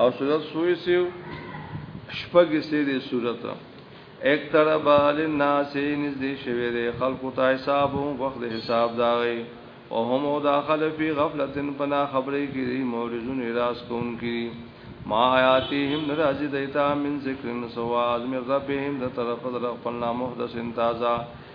او صورت سوی سیو شپږ سې دې صورت ایک طرح بال الناس نزدې شوی دې خلق ته حساب او وخت حساب داغي او هم او داخل فی غفلتن پنا خبرې کړي مورزون راس کون کړي ما آیاتهم نرازی دیتا من ذکر سواز من ربهم د طرف در خپل نامحدث انتازا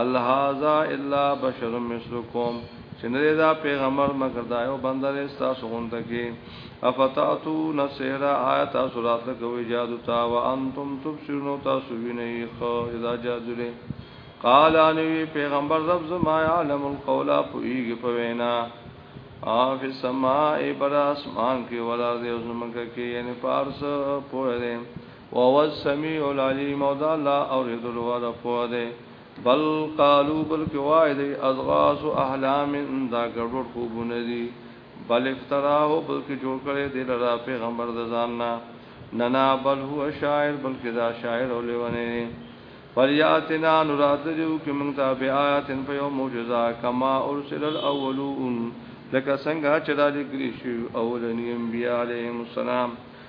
الهذا الا بشر مثلکم چې نه دا پیغمبر مگر دا یو بندر تاسو غونډه کې افتاتو نسهر آیات سورات کوي جادو تا وانتم تبصرون تاسو ویني خو دا جادو لري قال انوي پیغمبر رب زما علم القول پويږي په وینا او فی السماء بر اسمان کې ولر دې زمونږ کې یعنی پارس پوهه وهو السميع العليم او دا الله اوریدلو والا پوه دی بل قالو بلکې وای دی اضغاث احلام دا ګډوډ خوبونه دي بل افتراه بلکې جوړ کړي دی لرا پیغمبر د ځان نه نه نه بل هو شاعر بلکې دا شاعر او لیونه دی فریاتنا نراتجو کې موږ ته بیا آیاتن په یو معجزه کما ارسل الاولون لکه څنګه چې دا لګري شو اولنی انبیاء علیهم السلام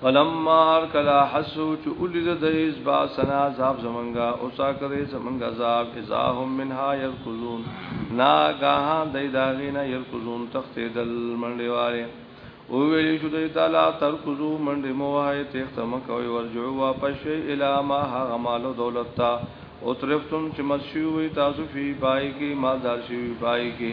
فلما کلا حسو چې اولید د ایز با سنا عذاب زمنګا او سا کرے زمنګ عذاب اذا هم منها يركزون نا گاها دای داغینا يركزون تخت دل منډي واره او ویل شو د تعالی ترکزو منډي موه تخت مکوي ورجو واپس الی ما هغه مال دولت تا او ترفتم چې مسیو وي تاسو فی پای کې مالدار شي پای کې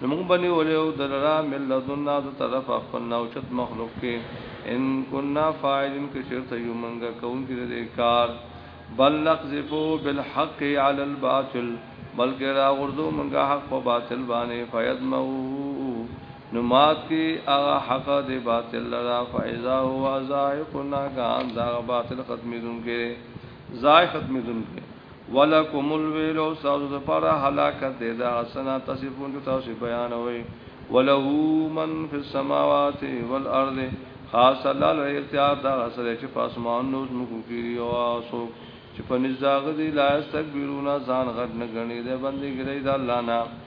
نو موږ بني ولیو دلرا من لدنا د طرف خپل نو چت مخلوق کې ان كنا فاعلين کې شرط یو منګه کون کې دې کار بل نقذفو بالحق على الباطل بلکې را غردو منګه حق په باطل باندې فیدمو نو مات کې هغه حق دې باطل لرا فاذا هو ذائق ناغان دا باطل ختمې دونکې ځای ختمې دونکې ولکم الویل او تاسو لپاره هلاکت دی دا سنا تصفون کو تاسو بیانوي وله من فی السماوات والارض خاص الله له اختیار دا سره چې پاسمان نو زمکو کې یو اسو چې په نزداغ دی لا استکبرون ځان غټ نه غني د بندګۍ د الله نه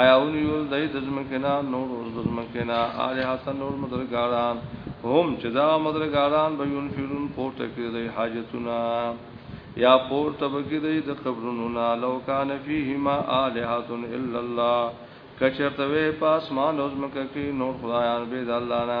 آیا ونیول دای د زمکنا نور اوس د زمکنا آل حسن نور مدرګاران هم چې دا مدرګاران به یون فیرون پورته کړی دی حاجتونه یا پورته بګی دی د قبرونو نه لو کان فیهما الہات الا الله کچرته وې پاسمان اوس مکه کې نور خدایان به د الله نه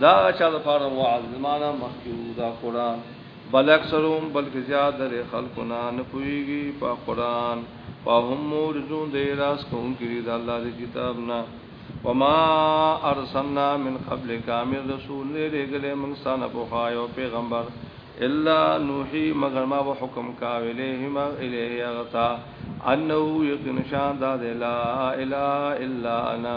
دا چا د پاره وعظ زمانہ مخکې دا قران بل اکثرهم بلکې زیات در خلقنا نه پويږي په قران فهم مورزون د راس کوم کړي د الله د کتاب نه وما ارسلنا من قبل کامل رسول نه لګلې موږ سانه په خایو پیغمبر الا نوحي مگر ما به حکم کا ویلې ما الیه غتا انه یقین شان دا لا اله الا انا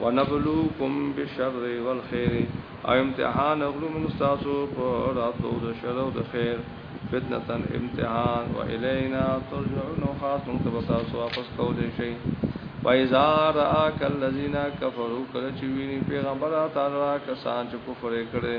ونبلوکم بالشر والخير او امتحان اخلو موږ تاسو په راتلو د شر او د خیر فتنه امتحان و الینا ترجعون او خاص موږ ته تاسو واپس کولې شي فایزا راک الذین کفروا کله چې ویني پیغمبر تعالی کسان چې کفر کړي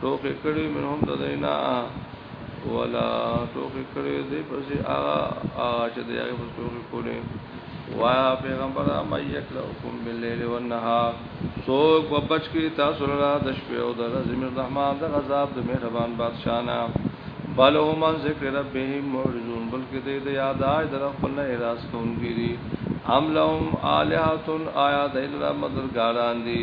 ټوکې کړي منهم د دینا ولا ټوکې کړي دې پسې هغه چې دې هغه پسې ټوکې کولې وایا پیغمبر ما یکلکم باللیل والنهار سوک و بچ کی تاسو لرا د شپې او د ورځې من رحمان د غذاب د مهربان بادشاہ نه بل هم ذکر ربهم معرضون بلکې دې د یاد آی در خپل نه اراس کوونکی دي ام لهم الہاتن آیا دایلرا مدرګاران دي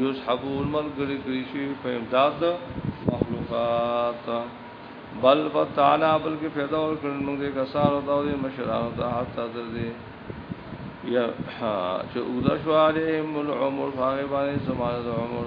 یصحبون ملګری کړی شي په امداد د مخلوقات بل فتعنا بلکې پیدا ورکړل موږ دې کسانو ته او مشرانو ته حتی تر دې یا چې اوږده شو عليهم العمر فاغبانې زمانه د عمر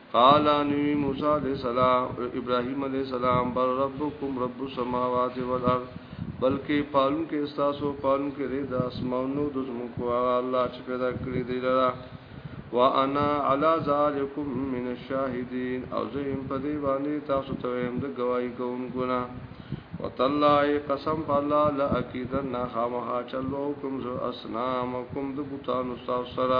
قال نبی موسی علیہ السلام ابراهیم علیہ السلام بر ربکم رب السماوات والارض بلکې پالون کې استاسو پالون کې رې د اسمانو د زمکو الله چې پیدا کړی دی لرا وانا علی ذالکم من الشاهدین او زه هم په دې باندې تاسو ته هم د گواہی کوونکو نه وتالله قسم بالله لاکیدن خامها چلو کوم زو اسنامکم د بوتان استاد سره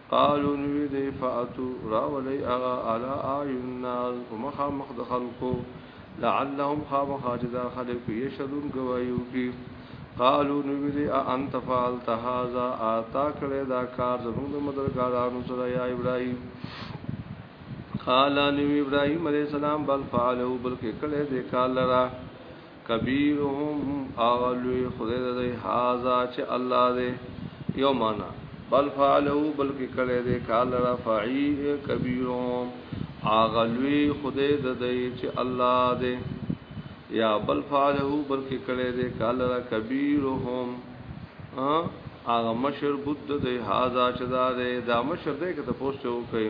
قالو نوی دی فاتو راولی اغا علا آیون الناس په مخا مخ د خلکو لعلهم خامخا چې دا خلک یشهدون گواهی وکړي قالو نوی دی انت فعلت هذا آتا کړی دا کار زموږ د مدرګارانو سره یا ابراهیم قال نبی ابراهيم عليه السلام بل فعلوا بلکې کړه دې کار لرا کبیرهم هغه لوی خدای د دی هاذا چې الله دی یو معنا بل فعله بلکې کړه دې کال را فعی کبیرهم هغه لوی خدای د دی چې الله دی یا بل فعله بلکې کړه دې کال را کبیرهم هغه مشر بود د دی هاذا چې دا دی دا مشر دی که ته پوسټ وکړي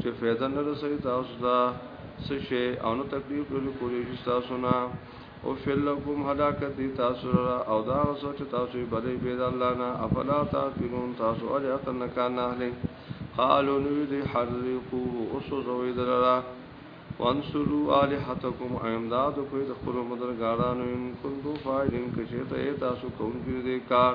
چې فایده نه رسي تاسو ته څه شي او نو تکلیف لري کولی شي تاسو نه او فلکم هلاکت دي تاسو را او دا سوچ تاسو بلې بيد الله نه افلا تعقلون تاسو اړ عقل نه کار نه اهلي قالو نو دي حرقو او سو زوي درا وانصروا الہتکم امداد کوئی د خپل مدرګارانو ان کنتو فاعلین کشته تاسو کوم کې دې کار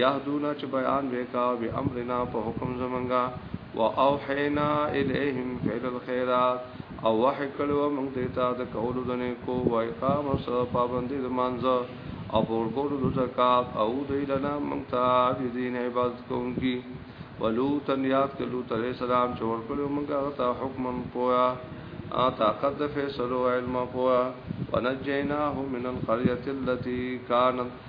یهدونا چې بیان وکا به امرنا په حکم زمنګا واوحینا الیهم فعل الخيرات او وحی کړو موږ دیتا د کولو د نیکو و اقام او سره پابندی د مانزه او ورکولو د زکات او دی لنا موږ ته عابدین عبادت کوونکی ولو تنیات کلو تر سلام چې ورکړو موږ ته حکم پویا طاقت د فیصلو علم پویا ونجیناه من القريه التي كانت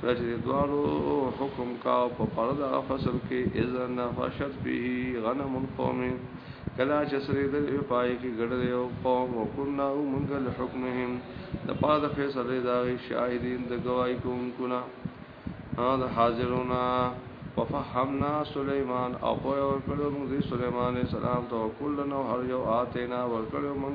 کله چې دوالو حکم کا په پرد هغه فصل کې اذن نفشت فيه غنم القوم کلا چې سره د پای کې ګډل یو قوم وکنا او مونږ له حکمهم د پاره د فیصله دا شاهدین د گواہی کوونکو نه دا حاضرونه وفهمنا سليمان او په ور کړو موږ سليمان عليه السلام ته کلنو هر یو آتینا ور کړو موږ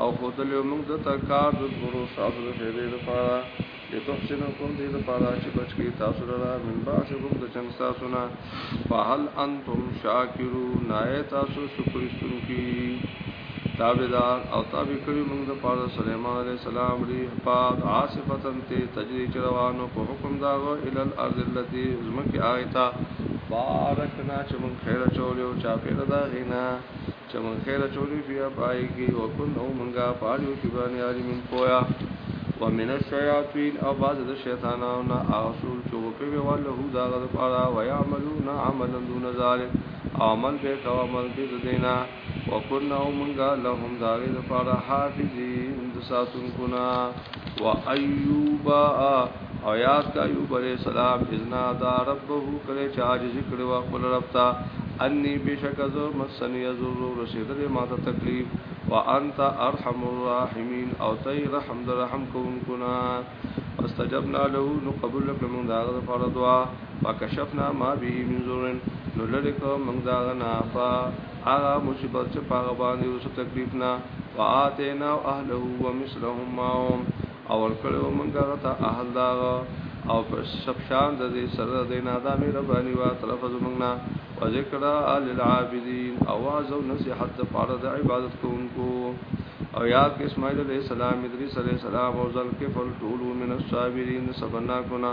او خودلې موږ د تکار د ګورو تاسو د فیدې د پاره لتحسن کوم دې د پاره چې بچی تاسو لرا من باس کوم د جنگ تاسو نه فهل انتم شاکرو نای تاسو شکر استون کی تابعدار او تابع کړی موږ د پاره سليمان عليه السلام ری پاد عاصفتن ته تجری چروانو په حکم داغو ال الارض التي زمکه آیتا بارکنا چې موږ خیر چولیو چا پیدا غینا چې مونږ خیر چولی بیا پای کې وکون او مونږه پالیو چې باندې عالمین پویا ومن الشیاطین او بعض د شیطانانو نه اصول چې وکوي وله دا غد پاره ويعملون عملا دون ذلک عمل به کو عمل به زدینا وکنا او مونږه لهم دا غد پاره حافظین د ساتونکو نا و ایوبا او یاد کا ایوب علیہ السلام اذنا دا ربه کله چې عاجز کړو خپل رب ته انی بشک از مسن یزر رسیدل ما ته تکلیف وانت ارحم الراحمین او تی رحم در رحم کوونکو نا استجبنا له نو قبول کړم دا غره پر دعا فکشفنا ما به من زورن نو لری کو موږ دا غنا فا هغه مصیبت چې پاغه باندې اوس تکلیف نه واتینا اهله ومثلهم معهم او ورکړی و مونږ هغه ته اهل د هغه او په شپشان د دې سره د دې نه دا مهرباني وه طرفه زمونږ نه و ذکرا للعابدین او وعظ او نصیحت د پاره د عبادت کوونکو او یاد کې اسماعیل علیه السلام ادریس علیه السلام او ذل کفل ټول من الصابرین صبرنا کنا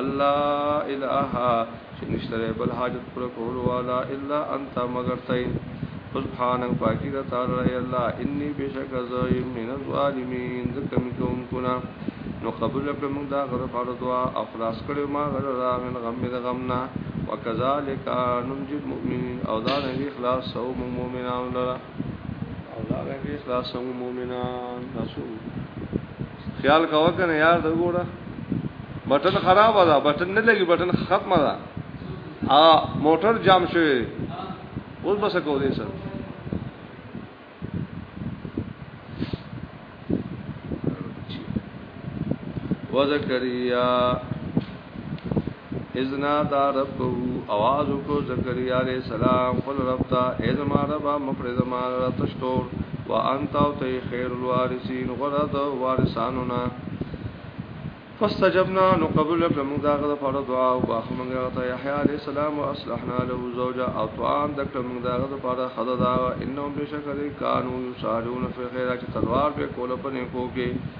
الله اله چې نشته لري بل حاجت پر کول والا الا انت مگر تای سبحانك پاکی د تعالی ای الله انی بشک زایم من الظالمین د کمی کوم کنا نو قبول کړه موږ دا غره فار دعا او خلاص کړو ما غره را من غم د غمنا وکذالک ننجی المؤمنین او دا نه اخلاص سو مؤمنان لرا او دا نه اخلاص سو مؤمنان رسول خیال کا وکنه یار دا ګوره بټن خراب ده بټن نه لګي بټن ختمه ده ا موټر جام شوی اوس بس کو دې سر وذکریا اذنا دا رب اواز کو زکریا علیہ السلام قل رب تا ازما رب مخر زما رب تشتور وانت او تی خیر الوارثین غرد وارثانونا فاستجبنا نو قبول کړ موږ دا غره پر دعا او باخ موږ ته یحیی علی السلام او اصلحنا له زوجا او طعام د کړ موږ دا غره پر خدا دا انهم بشکره کانو یصالون فی خیرات تلوار به کول په نیکو کې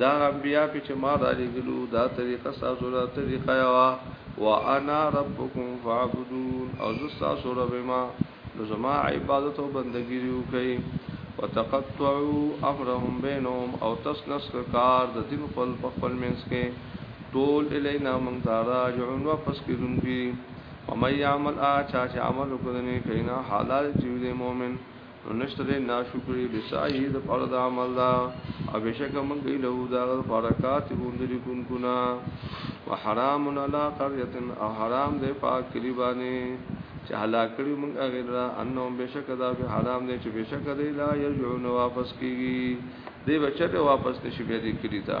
دا انبیاء په چې ما را لګلو دا طریقه تاسو را طریقه وا وانا ربکم فاعبدون او زستا سره به ما نو زما عبادت او بندګی ریو کوي وتقطعوا امرهم بینهم او تسنس کار د دین خپل په خپل منځ کې ټول الینا من تراجعون واپس کیدونکي ومن يعمل اچا چې عمل وکړنی کینا حلال چې دی مؤمن نو نشته دې ناشکری بسای د پاره د عمل دا او بشک موږ له دا د پاره کاتبون د لیکون کنا وحرام علی قريه او حرام دې پاک کلی باندې چې هلاک کړي موږ هغه را انهم بشک دا به حرام دې چې بشک دې لا یرجعون واپس کیږي دې بچته واپس نشي به دې کړی تا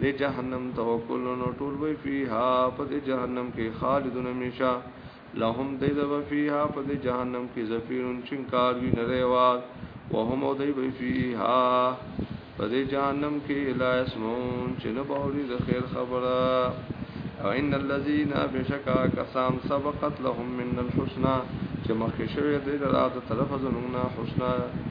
د جهنم توکل نو ټول وی فیها په د جهنم کې خالدون همیشه لهم د د فیها په د جهنم کې زفیرون چنکار وی نریواد وهم او دی وی فیها په د جهنم کې لا اسمون چې نه باوري د خیر خبره او ان الذين بشکا کسان سبقت لهم من الحسنى چې مخکې شوی دی لرا د طرف زمونږه حسنا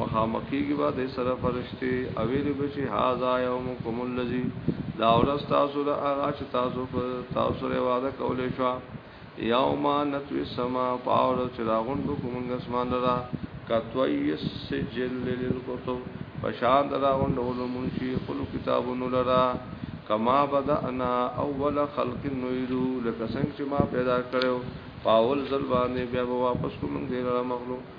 مخامخیږي به د سره فرشتي او ویل به چې هاذا یومکم الذی دا ورځ تاسو له هغه چې تاسو په تاسو سره وعده کولې شو یوم نتوی السما پاور چې راغون کو کومنګ اسمان لرا کتوی سجل للکتب فشان دراون دولو منشی خلو کتابونو لرا کما بدأنا اول خلق نویدو لکه څنګه چې ما پیدا کړو پاول زل باندې بیا واپس کوم دې لرا مخلوق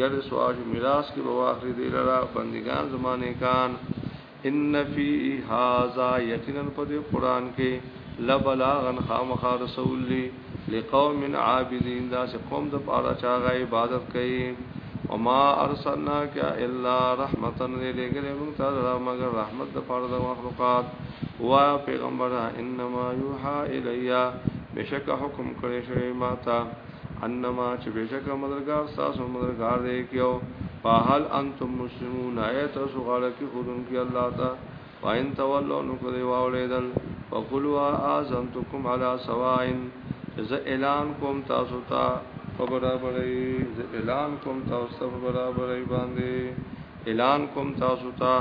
یرث او چې میراث کې به واخلي دی لرا بندگان زما نیکان ان فی هاذا یقینا په دې قران کې لبلاغن خامخ رسول لی لقوم عابدین دا چې قوم د پاره چا غا عبادت کوي او ما ارسلنا کا الا رحمتا لګل موږ ته مگر رحمت د پاره د مخلوقات وا پیغمبر انما یوحى الیا بشک حکم کړی شوی ماته انما چې بشک مدرګار تاسو مدرګار دی کیو فهل انتم مسلمون ایت سو غاړه کې خودن کې الله تا وان تولوا نو کړي واولیدل فقلوا اذنتکم علی سوائن ز اعلان کوم تاسو ته په برابرۍ ز اعلان کوم تاسو ته په برابرۍ باندې اعلان کوم تاسو ته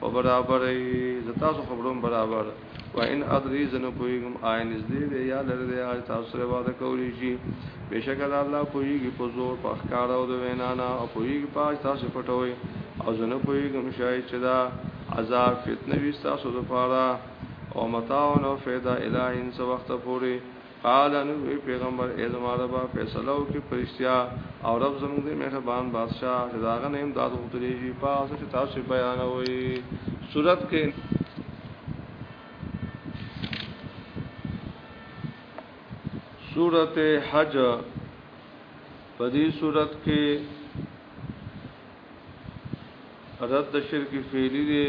په برابرۍ ز تاسو خبروم برابر و ان ادري زنه پويګم آی نږدې دی یا لر دی آی تاسو سره واده کولی شي بشکل الله پويګي په زور په ښکار او د وینا نه او پويګي پاج تاسو پټوي او زنه پويګم شای چې دا عذاب فتنه وي تاسو لپاره او متاع او فایده الہ انس وخت پوري قال نو وی پیغمبر ای زما رب فیصله او کې پرشتیا او رب زموږ دې مهربان بادشاہ چې داغه نه امداد غوښتلی شي پاس چې تاسو بیان وي صورت کې صورت حج په دې صورت کې رد شرک فعلی دی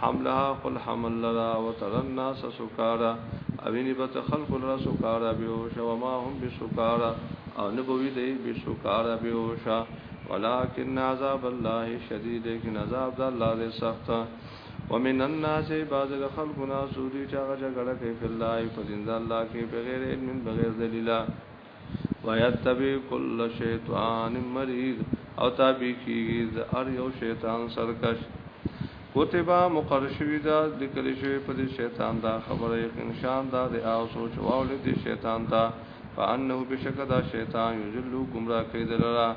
حملها خپل حمل لرا وتر الناس سکارا اوینی بت خلق لرا سکارا بیوش وما هم بسکارا او نبوی دی بسکارا بیوشا ولیکن عذاب الله شدید لیکن عذاب دا اللہ دی سخت ومن الناس بعض الخلق ناسو دی چاگا جگڑا کئی فی اللہ فدین دا اللہ کی بغیر علم بغیر دلیلہ ويتبع كل شيطان مريد او تابع کیږي د ار یو شیطان سرکش کوتبا مقر شوی دا لیکل شوی په دې شیطان دا خبره یقین شان دا د او سوچ واولې دې شیطان دا فانه بشک دا شیطان یذلو گمراه کیدلرا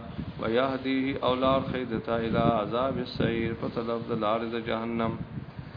و یهدیه اولار خیدتا الی عذاب السعیر په طرف د لار د جهنم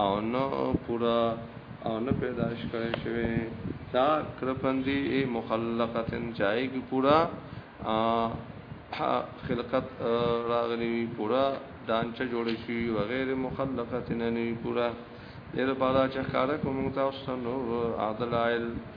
او نه پورا او نه پیدائش کړی شوی دا کرپندی ای مخلقتن چای کی پورا خلقت راغلی وی پورا دانچه جوړ شي وغیر مخلقتن نه پورا دیر پارا چخکارکو مونږ تاسو نور عدل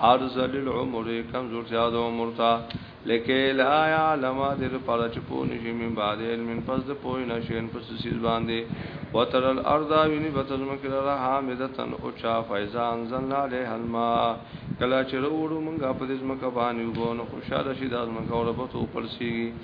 عرض للعمر کمزورتیا د عمر ته لکه لا علم در پر چې پو نشي من بعد علم پس د پوه نشین پس سیز باندې وتر الارض ویني بتزم کړه را حامدتن او چا فیضا انزلنا له الماء کلا چې وروړو مونږه په دې زمکه باندې وبونه خوشاله شي د ازمکه او ربته پړسي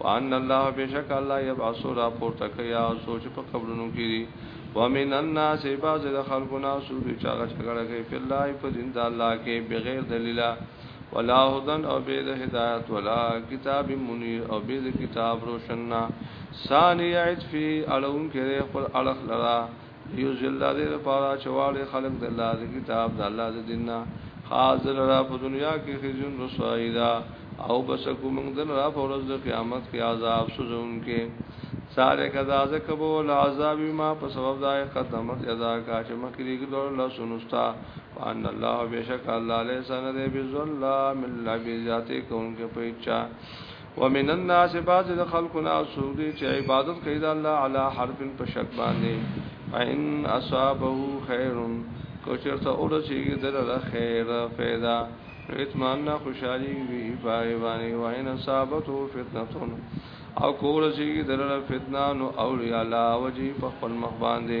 وان الله بشک الله يبعث را پورته کیا سوچ په قبرونو کې دي ومن الناس بعض الخلقنا سود چاغه چګړه کوي په الله په دین د الله کې بغیر دلیل ولا هدن او به د هدایت ولا کتاب منیر او به د کتاب روشننا ثانی عطفی اړون کې خپل اړخ لرا یوز الله دې لپاره چواله خلق د الله د کتاب د الله د دین نه حاضر را په دنیا کې خزون رسوایی دا او بس کوم دن را په ورځ د قیامت کې عذاب سوزون کې ساره کذا ذکب ول عذاب ما په سبب دای قدمت ادا کا چې مکرې ګلو الله سنستا وان الله بشک الله له سن دې بظلم لبی ذاته کوم کې پېچا ومن الناس بعض د خلقنا سوق دي چې عبادت کوي د الله علی حرف په شک باندې فإن أصابه خير کو چرته اور چې دلته خیر پیدا اطمینان خوشالي وي پای باندې وإن أصابته فتنه او کور چې دلته فتنه نو اوړي الله وجي په خپل مخ باندې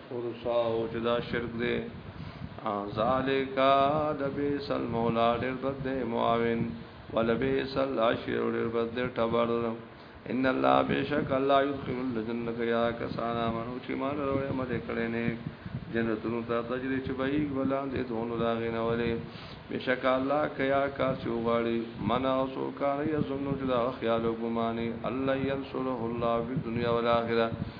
ورسا او چې دا شرک دی ذالک لبیس المولا ډیر بد دی معاون ولبیس العشیر ډیر بد دی ټبر ان الله بیشک الله یدخل الجنه یا کسانا منو چې مان وروړي مده کړي نه جنتونو ته تجری چې به یې ولان دې دونو دا غینه ولې بیشک الله کیا کا چې وغاړي منا او سو کار یې زمونږ دا خیال او ګمانه الله ينصره الله په دنیا او آخرت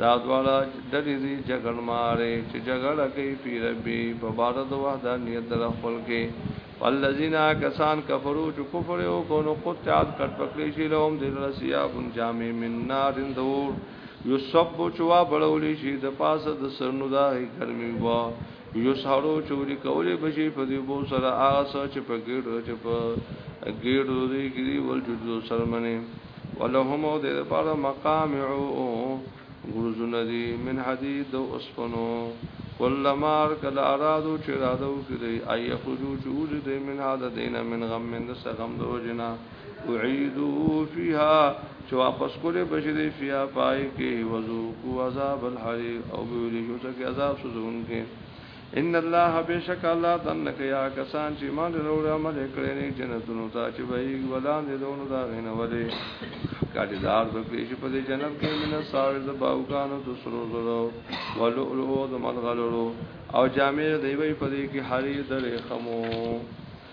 دا دواړه ډلې دي جګړمارې چې جګړه کوي په ربي په بار د وحدانیت در خپل کې والذین کسان کفرو چې کفر او کو نو قطعات کټ پکړې شي لهم د رسیا بن جامع من نار دور یصب چوا بړولې شي د پاسه د سرنو دا ګرمي وا یو ساړو چوری کولې بشي په دې بو سره هغه څه چې په ګډو چې په ګډو دې کړي ول جوړو سرمنه ولهم او دې لپاره مقامعو غرزونه دي من حدید او اسفنو کلمار کلا ارادو چې ارادو کړي اي خرجو چوز دې من هذا دینه من غم من دس غم دو جنا اعيدو فيها چې واپس کولې بشي دې فيها پای کې وذوقوا عذاب الحريق او ویلې شو چې عذاب سوزون کې ان الله بشک الله تنک یا کسان چې مان وروړ عمل کړي نه جنتونو ته چې وایي ولان دې دونو دا غنه ولې کاټیدار به پیش په دې جنت کې من ساور د باوګانو د سرو زرو ولؤلؤ د ملغلرو او جامع دی وی په دې کې حری درې خمو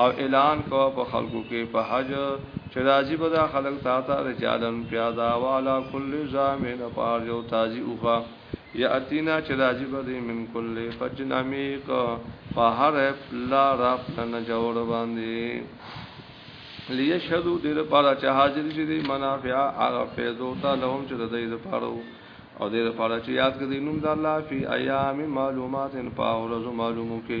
او اعلان کوه په خلقو کې په حج چې راځي به دا خلق تا ته رجالن پیادا والا کل زامن پار یو تازي اوخه یا اتینا چې راځي به دې من کل فجن عمیق په هر پلا را پلن جوړ باندې لیشهدو دې لپاره چې حاضر شي دې منافع هغه فیضو ته لهم چې د دې لپاره او دې لپاره چې یاد کړي نوم د الله فی ایام معلومات په ورځو معلومو کې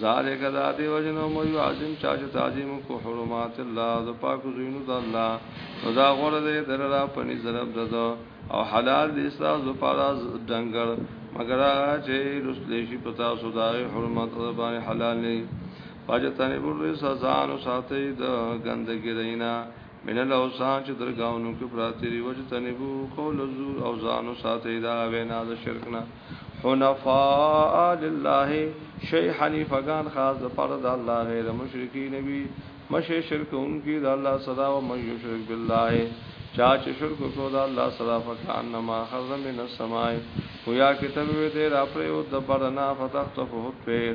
ذالک دا دی وجن او مې عظیم چا چې تعظیم کو حرمات الله د پاک زینو د الله نو دا غره دې در را پني ضرب ددو او حلال دې ستا ز پارا دنګر مگر چې رسل شي پتا سودا حرمت او باندې حلال نه پاجتانه بر سزا نو ساتي د ګندګی رینا من الاوسان چې درگاونو کې براتری وجتنبو قول الزور او ځانو ساته دا وینا د شرک نه حنفاء لله شی حنیفگان خاص د پر د الله غیر مشرکی نبی مشه شرک انکی د الله صدا او من یشرک بالله چا چې شرک کو د الله صدا فکان نما خرج من السماء هویا کتب وی دې را پر او د برنا فتح تفوت پیر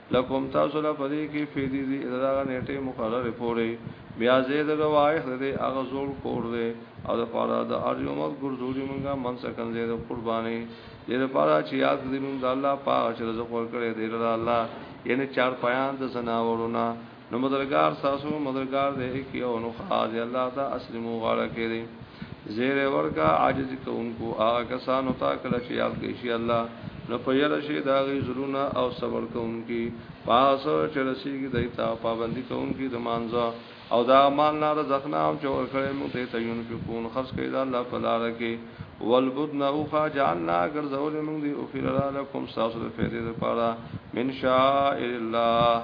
لکم تاسو له پدې کې فیدی دی دا نیټه مقرر پورې بیا زید روایت دې هغه زول کور دې او د پاره د اریومت ګرځولې مونږه منځ کنځې د قربانې دې لپاره چې یاد دې مونږ الله پاک چې رزق ورکړي دې لپاره الله یعنی چار پایان د زناورونه نو مدرګار ساسو مدرګار دې کې او نو خاص الله ته اسلمو غاړه کې دې زیر ورکا عاجز کوونکو هغه کسانو ته کله چې یاد کوي شي الله نو په یره شي دا غي زلونه او صبر کوونکي پاس چې رسیږي دایتا پابندي کوونکي د مانزه او دا مال نه رزقنا او چې ورکړې موږ ته تيون فكون خرج کړي دا الله په لار کې والبدن اوخا جعلنا غرزول موږ دي او خير لكم ساسو د فائدې لپاره من شاء الله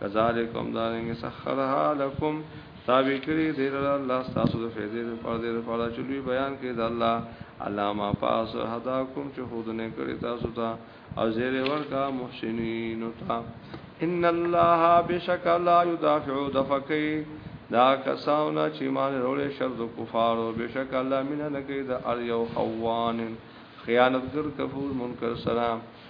کذالک هم دارنګ سخرها لکم تابع کړی دی الله تاسو د فیضې په پردې لپاره چې لوی بیان کړي د الله علامه پاس هدا کوم چې خودنه کړی تاسو ته او زیر ورکا محسنین تا ان الله بشک لا يدافع دفقي دا کساونه چې مان رولې شر د کفارو بشک الله مینه نه کوي د ار یو خوان خیانتګر کفور منکر سلام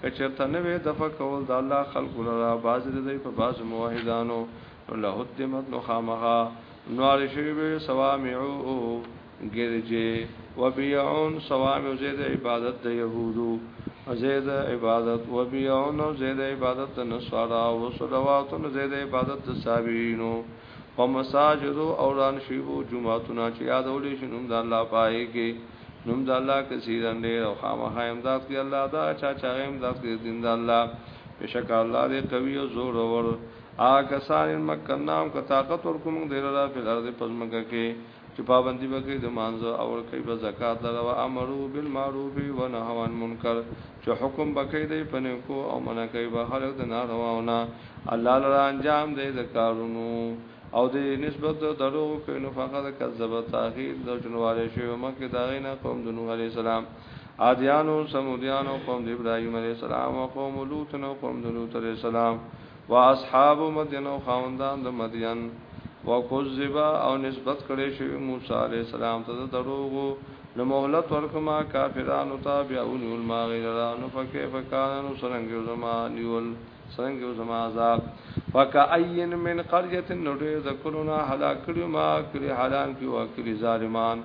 که چرته نه وې دفع کول د الله خلق لرا باز د دوی په باز موحدانو نو له هدمت نو خامخا نوار شوی به سوامعو ګرجه وبيعون سوامع زید عبادت د يهودو زید عبادت وبيعون زید عبادت د نصارا او صلوات زید عبادت د صابینو په مساجد او ران شوی وو جمعتونه چې یادول شي نوم د الله پای کې نوم د الله کثیرا ډیر او خامخا امداد کوي الله دا چا چا امداد کوي دین د الله بشک الله دې قوي او زور اور آکسان مکنام که طاقت ورکوم دیر را فی الارض پزمکه کې چې پابندي به کوي د مانځه او ورکوي به زکات لره و امرو بالمعروف و نهوا عن منکر چې حکم به کوي دی په نیکو او منع کوي به خلک د نارواونه الله لره انجام دی د کارونو او د نسبت د درو کوي نو فقط کذب تاخير د جنواله شی مکه دا غینا قوم د نوح عليه السلام عادیانو سمودیانو قوم د ابراهيم عليه السلام او قوم لوط نو قوم د لوط عليه السلام واصحاب مدین او خاوندان د مدین وکذبا او نسبت کړي شوی موسی علی السلام ته د دروغو نو مهلت ورکما کافرانو ته بیا ونیول ما غیره نو فکیف کان نو سرنګ زما نیول سرنګ زما عذاب فکاین من قريه نډه د کلونا هلاک کړي ما کړي حالان کې واکري ظالمان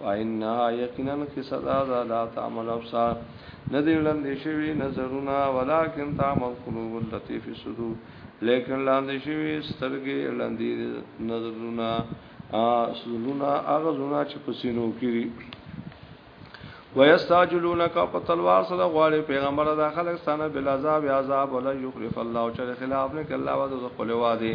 وانها یقینا قصه دا دا لا تعمل ابصار نه دی وړاندې شوی نظرونه ولکن تعمل قلوب اللطیف صدور لیکن لاندې شوی سترګې لاندې نظرونه ا سرونه هغه زونه چې پسینو کړي ويستعجلونك فتلوار سره غواړي پیغمبر دا خلک ستانه بل عذاب عذاب ولا يخلف الله چې خلاف نه کله وعده خپل وعده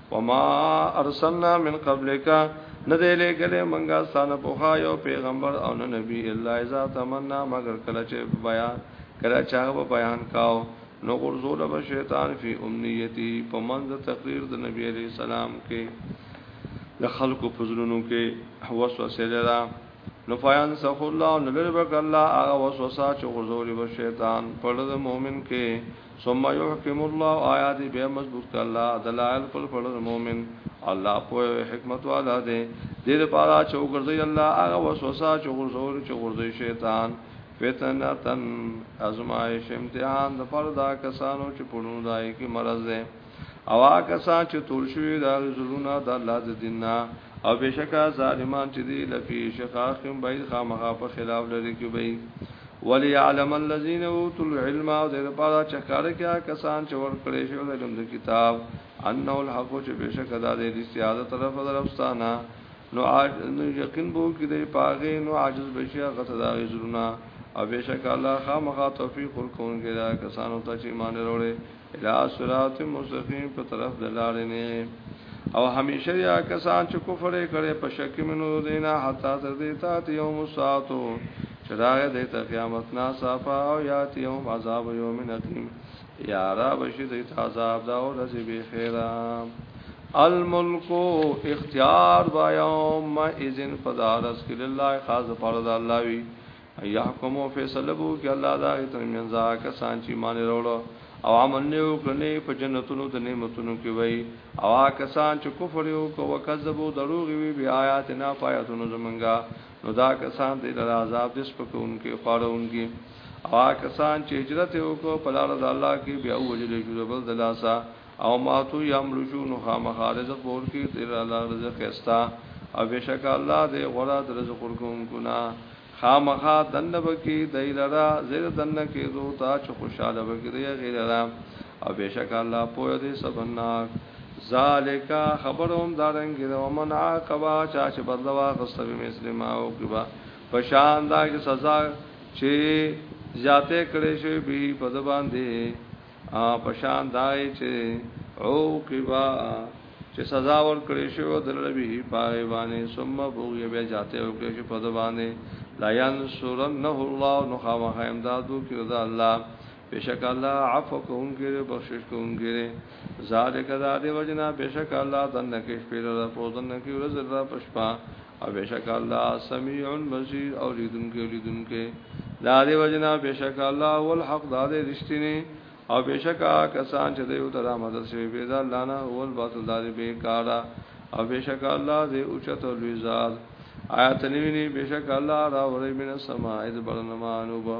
وما ارسلنا من قبلک نه دی لګلې منګه ستانه پوخا یو پیغمبر او نه نبی الا اذا تمنا مگر کله چې بیان کله چې هغه بیان کاو نو غرزول به شیطان فی امنیتی په منځ تقریر د نبی علی السلام کې د خلکو پزلونو کې وسوسه لرا نو فیان سخ الله نو لری بک الله هغه وسوسه چې غرزول به شیطان په لږ مؤمن کې ثم يحكم الله آيات به مضبوط ک الله دلائل پر پر مومن الله په حکمت والا دی دې لپاره چې وګرځي الله هغه وسوسه چې غرزول چې غرزي شیطان فتنه تن ازمائش امتحان د پر دا کسانو چې پړونو دای کی مرز ده او هغه سان چې تول شوی دا زړونه د الله د دیننا او بشکا ظالمان چې دی لفی شقاقم بعید خامخا په خلاف لري کې وي ولی علم الذین اوتوا العلم او د لپاره چې کار کیا کسان چې ور کړی شو د علم د کتاب انه الحق چې بشکا د دې استعاده طرف درفستانه نو عاج نو یقین بو کې دی پاغه نو عاجز بشیا غته دا زړونه او بشکا الله خامخا توفیق ورکون کې دا کسانو ته چې ایمان وروړي الى صراط مستقيم په طرف د لارې نه او همیشه یا کسان چې کفر کړي په شک منو دینا حتا تر دې تا ته یوم ساتو چراغ دې ته قیامت نا صافا او یات یوم عذاب یوم نقیم یا را بشی دې ته عذاب دا او رزي به خیره الملک اختیار با یوم اذن فدارس کل الله خاص فرض الله وی يحكم فیصله بو کې الله دا تر منځ کسان چې مان وروړو او عمل نه وکړنې په جنتونو د نعمتونو کې وای او کسان چې کفر یو کو وکذبو دروغ وی بیا آیاتنا فایاتونو زمنګا نو دا کسان د عذاب د سپکونکو خورونکو او کسان چې هجرت یو کو په لار د الله کې بیا وجل شو بل دلاسا او ماتو یا مرشو نو خامخارز پور کې د الله رزق استا او بشک الله دې غره د رزق ورکوونکو نه خامخا دننه به کړي دوی لره زیر دننه کېدو ته چې خوشاله به کړي دوی هغې لره او بېشکه الله پوه دی صبرناک ذالک خبر هم دا رنګ دی او من عاقبا چا چې بدله واخسته به مثل ما او کبا په شان دا کې سزا چې زیاته کړې شوی به په د باندې ا پشان دای چې او کبا چې سزا ور کړې شو د نبی پای باندې ثم بوغي بیا جاته او کې شو په د باندې لا ينصرنه الله نو خامخ امدادو کې رضا الله بشک الله عفو کوونکی دی بخشش کوونکی دی ذالک ذاته وجنا بشک الله دنه کې شپې را پوزنه کې ورځ را پښپا او بشک الله سميع بصير او لیدونکو لیدونکو دا دی وجنا بشک الله ول حق دا دی رښتینی او بشک کسان چې دوی ته را مدد شوی به دا الله نه ول باطل دا دی بیکارا او بشک الله دې اوچت او لوی ذات آیات نیویني بشک الله را ورې من سما اذ برنمانو با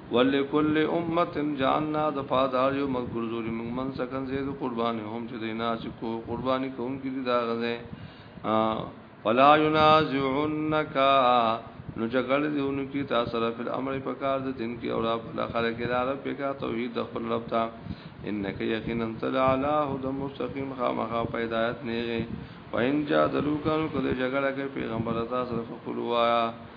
ولکل امه جعلنا د پادار یو مګرزوري موږ من سکن زید قرباني هم چې دینا چې کو قرباني کوم کې دي دا غزه فلا ينازعنك نو جګړه دیونه کې تاسو سره په امر په کار د دین کې او رب لا خلق العرب په کا توحید د خپل رب ته انک یقینا تل علی هدى مستقیم خامخا پیدایت نه وي وان جادلوکانو کله جګړه کې پیغمبر تاسو سره فقلوا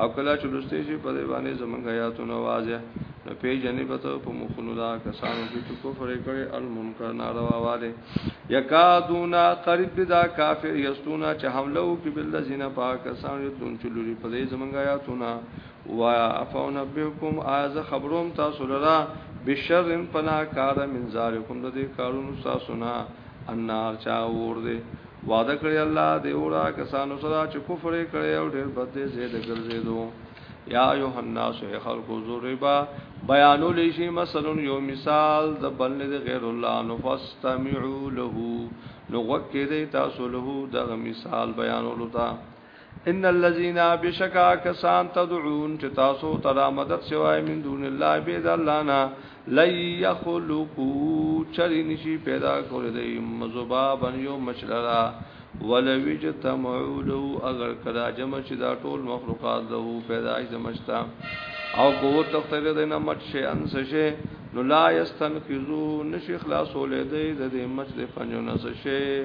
او کله چې لسته شي په دې باندې زمونږ آیاتونه واضح نو په جنې پته په مخونو دا کسانو چې کفر کړي المنکر ناروا والے یکادونا قریب دا کافر یستونا چې حمله وکړي بل ذین پاکستان یو دون چلوري په دې زمونږ آیاتونه وا افون بكم از خبروم تاسو لرا بشر پنا کار من ذالکم د دې کارونو تاسو نه النار چا ور دي وعده کړی الله دی اورا کسانو سره چې کفر کړي او ډېر بد دي زید ګرځېدو یا ایه الناس خلقو ذریبا بیانول شي مثلا یو مثال د بل نه غیر الله نفستمعوا له نو وکړي تاسو له دغه مثال بیانولو ته ان الذين بشکا کسان تدعون چې تاسو ترا مدد سوای من دون الله بيد الله نا لي يخلقو چری نشي پیدا کول دی مزبابن یو مشررا ولوی جتمعو لو اگر کدا جمع چې دا ټول مخلوقات له پیدایش زمشتا او کو تختګه د نه مت شي ان شي نو لا یستنقذو نشي خلاصول دی د دې مت د پنځو نه شي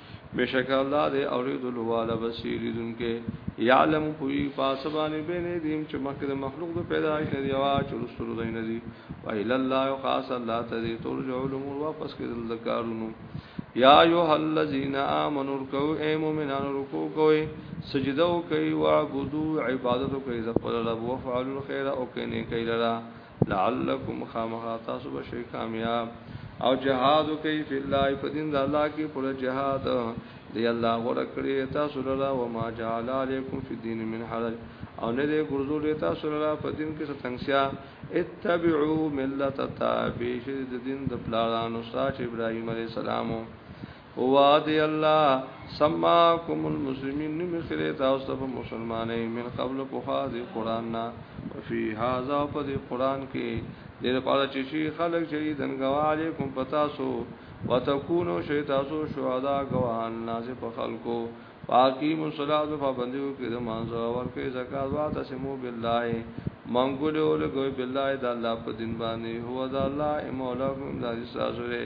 بشک الله دې اوریدلو والا بصیر لیدونکې یعلم پوی پاسبانی بین دیم چې مخکې د مخلوق د پیدایش نه دی وا چې رسول دین دی و الی الله خاص الله ته دې ترجع الامور واپس کېدل د کارونو یا ایه الذین آمنوا رکوع ای مومنان رکوع کوئ سجده کوئ واعبدوا عبادت کوئ ذکر رب وفعلوا الخير او کینه کوي لرا لعلکم خامخا تاسو بشي کامیاب او جهاد کوي فی الله په دین د الله کې پر جهاد دی الله غره کړی تاسو لرا و ما جعل علیکم فی الدین من حرج او نه دې ګرځول تاسو لرا په دین کې ستنګسیا اتبعوا ملت تابع د دین د پلانو سره ابراهیم علی السلام هو دی الله سماکم المسلمین نیم خلی تاسو په مسلمانې من قبل په خاصه قران نا فی هاذا په دې قران کې دې لپاره چې شي خلک شي دنګوا علیکم پتا سو وتكونو شي تاسو شهدا گواهان ناز په خلکو پاکی مصلات پابندیو کې د مانځو ورکه زکات وا تسمو بالله منګولو لګوي بالله د الله په دین باندې هو د الله مولا کوم د اساس لري